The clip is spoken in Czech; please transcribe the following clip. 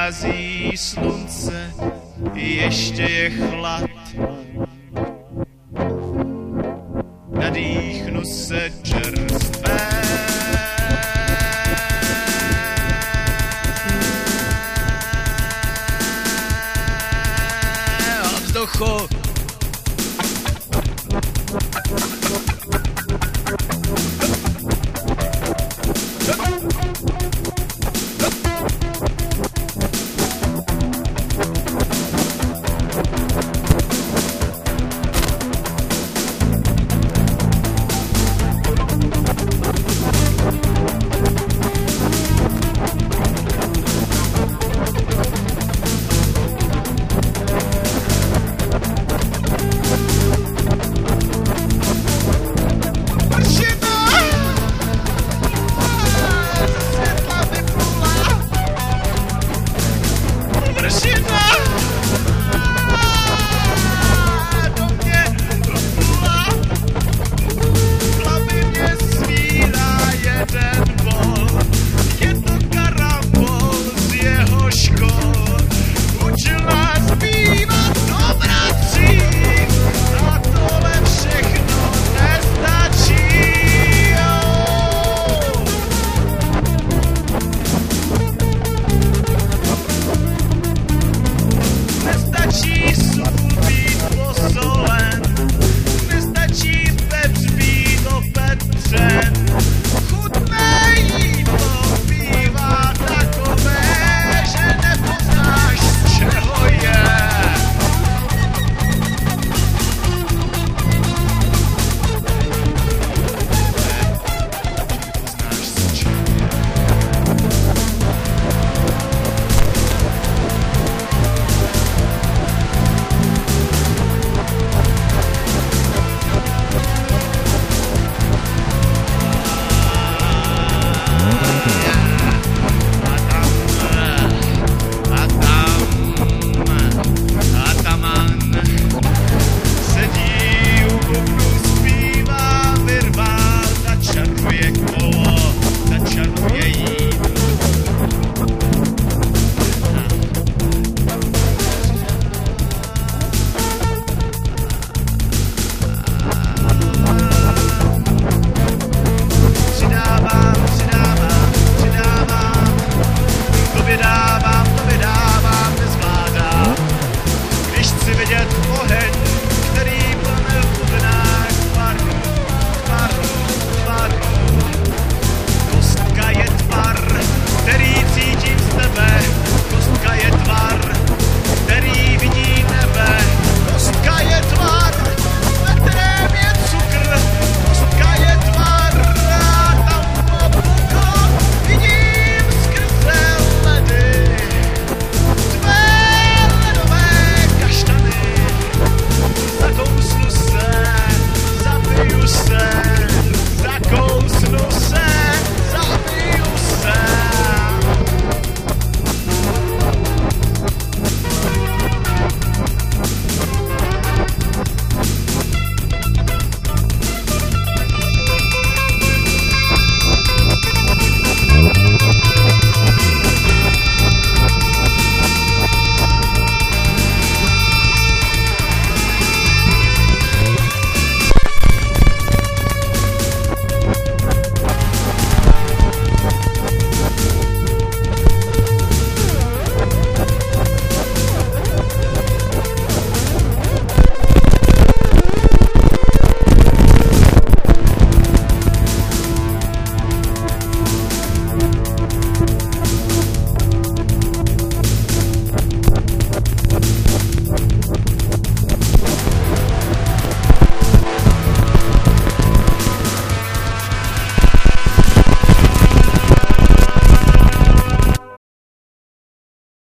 vychází slunce, ještě je chlad. Nadýchnu se čerstvé. vzduchu